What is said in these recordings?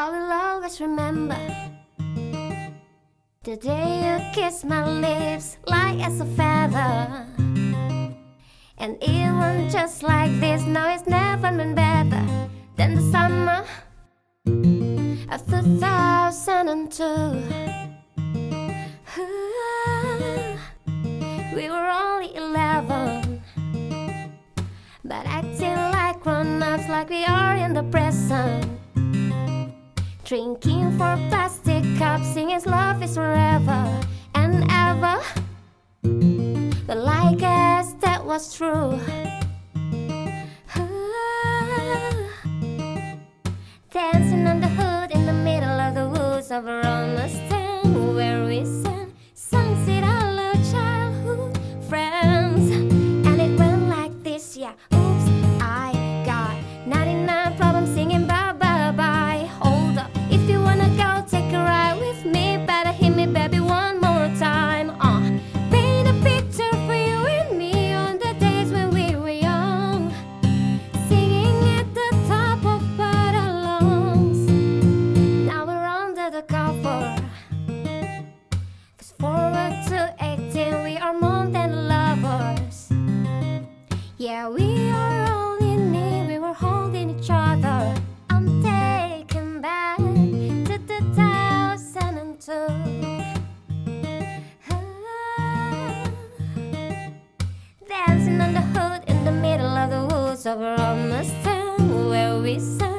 I will always remember the day you kissed my lips light as a feather. And even just like this, no, it's never been better than the summer of 2002. We were only 11, but acting like grown ups, like we are in the present. Drinking for plastic cups, singing love is forever and ever. But I guess that was true. Dancing on the hood in the middle of the woods of a Mustang, where we sang songs with all our childhood friends. And it went like this, yeah. The woods of a Mustang, where we sang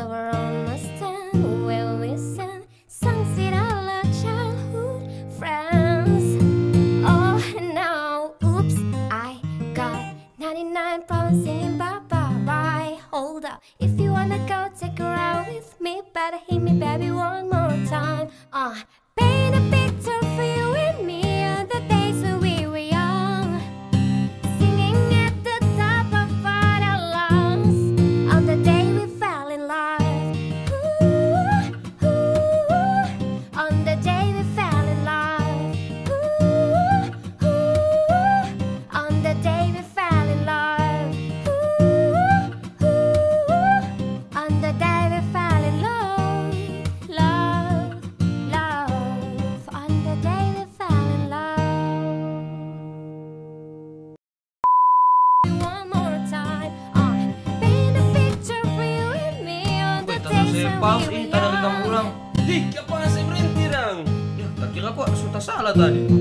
our own Mustang, where we sang songs with all our childhood friends. Oh no, oops, I got 99 problems singing bye bye bye. Hold up, if you wanna go, take a ride with me. Better hit me, baby, one more time. Uh, Paus ini tanda kita pulang. Ih, apa ngasih berhenti, Rang? Ya, tak kira kok sudah salah tadi